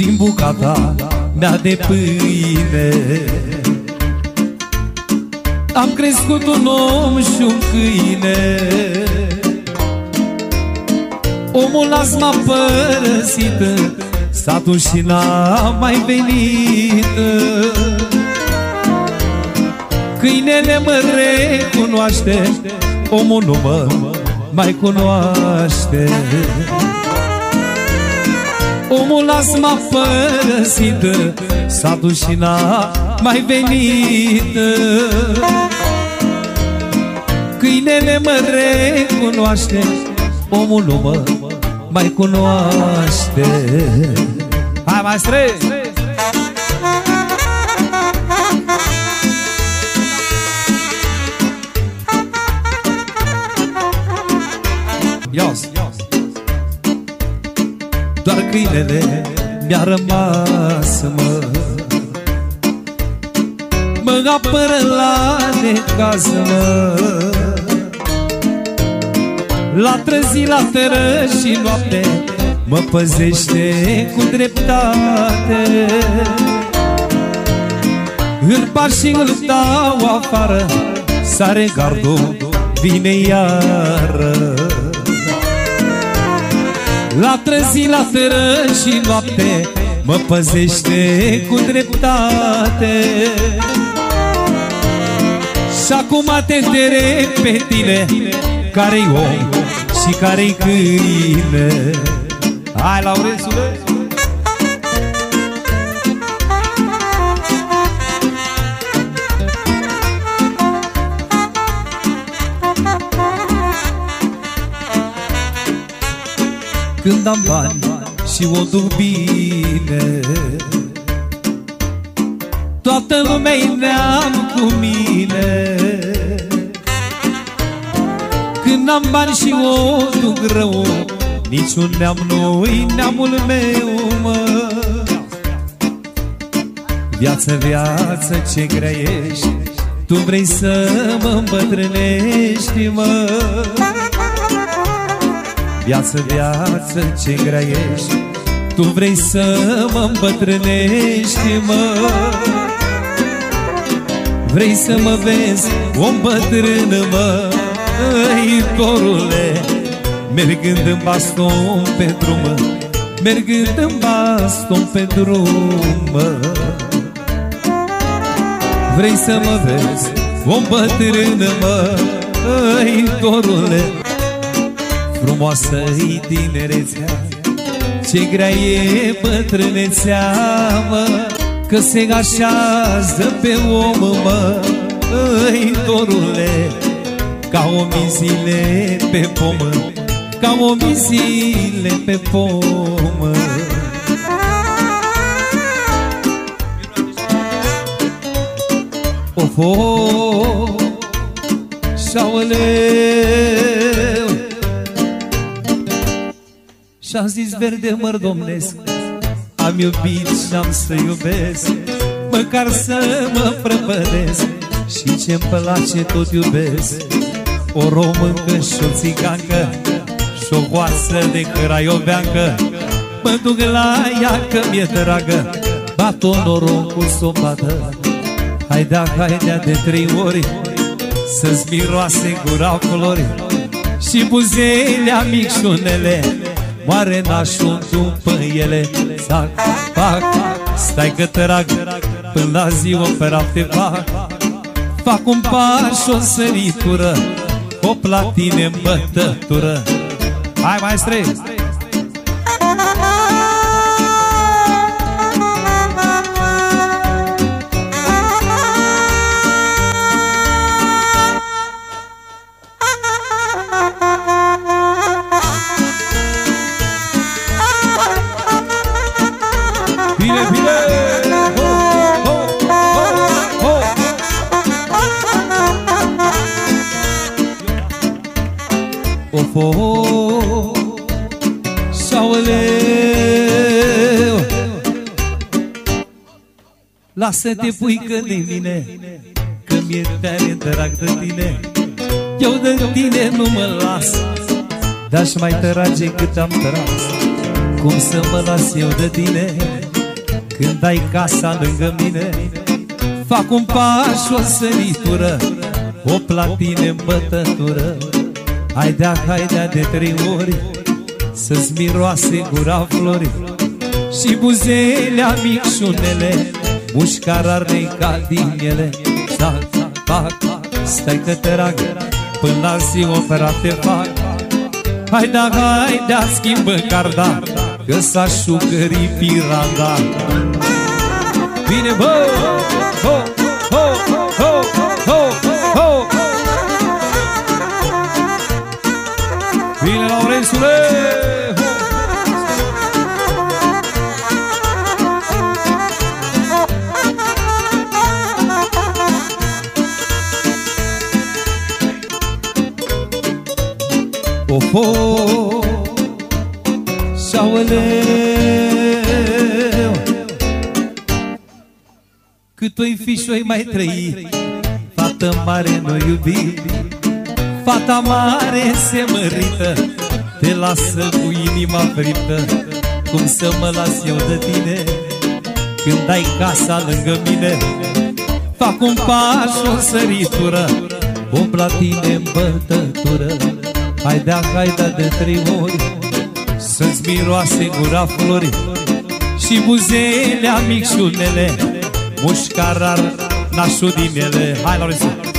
din bucata mea de pâine. Am crescut un om și un câine. Omul las m-a părăsit Satul și n-a mai venit. Câinele mă recunoaște Omul nu mă mai cunoaște Omul las m-a părăsit S-a dus și n-a mai venit Câinele mă recunoaște Omul nu mă mai cunoaște Hai mai strâng! Câinele mi-a rămas, mă. Mă apără la necaz, mă. La trăzi, la teră și noapte Mă păzește cu dreptate. Îl par și îl dau afară Sare gardul, vine iară la trezi, la tără și noapte Mă păzește cu dreptate Și acum te întere pe tine Care-i om și care-i câine Hai, Laurențule! Când am bani și o duc bine Toată lumea i neam cu mine. Când am bani și o duc rău Niciun neam nu-i neamul meu, mă. Viață, viață, ce grea ești Tu vrei să mă îmbătrânești, mă Viață, viață, ce grea ești. Tu vrei să mă îmbătrânești, mă. Vrei să mă vezi o bătrână, mă. Iitorule Mergând în baston pe drum Mergând în baston pe drum Vrei să mă vezi o bătrână, mă. Iitorule Frumoasă-i tinerețea. Ce grea e bătrânețea, mă Că se așează pe om, mă. Îi, dorule Ca o mizile pe pomă Ca o mizile pe pomă Of, of, șaoleu Și-am zis verde măr domnesc Am iubit și-am să iubesc. Măcar să mă prăpădesc. Și ce-mi place tot iubesc. O româncă și o țigancă Și o oasă de craioveancă. Mă duc la ea că mi-e dragă. Bat-o norocul s-o bată Haidea, haidea de trei ori Să-ți miroase gura flori. Și buzelea micșunele Moare nașul după ele Zac, fac, stai că trag Până la ziua pe rapte fac Fac un pas și o săritură Hop la tine în bătătură Hai maestre! Bine, bine! Ho, ho, ho, ho! Of, of, Sauleu Lasă-te puică de mine Că mi-e tare drag de tine Eu de tine nu mă las Dar-și mai trage cât am tras Cum să mă las eu de tine Când ai casa lângă mine Fac un paș, o săritură O platine în bătătură. Haidea, haidea de trei ori Să-ți miroase gura flori. Și buzelea micșunele Mușcararnei ca din ele. Zac, fac, stai că te rag Până la zi opera te fac Haidea, haidea, schimbă carda Că s-a șucări piranda Bine, bă! Ho, ho, ho, ho, ho! Bine, Laurensule! Ho, ho, șaoleu Cât o-i fi și mai trăi. Fată mare nu iubi Fata mare se mărită. Te lasă cu inima friptă Cum să mă las eu de tine? Când ai casa lângă mine Fac un pas, o săritură. Om la tine în bătătură. Haidea, haidea de trei ori Să-ți miroase gura flori Și buzelea micșunele Mușcarar nașul din ele Hai, Laurențiu! Hai,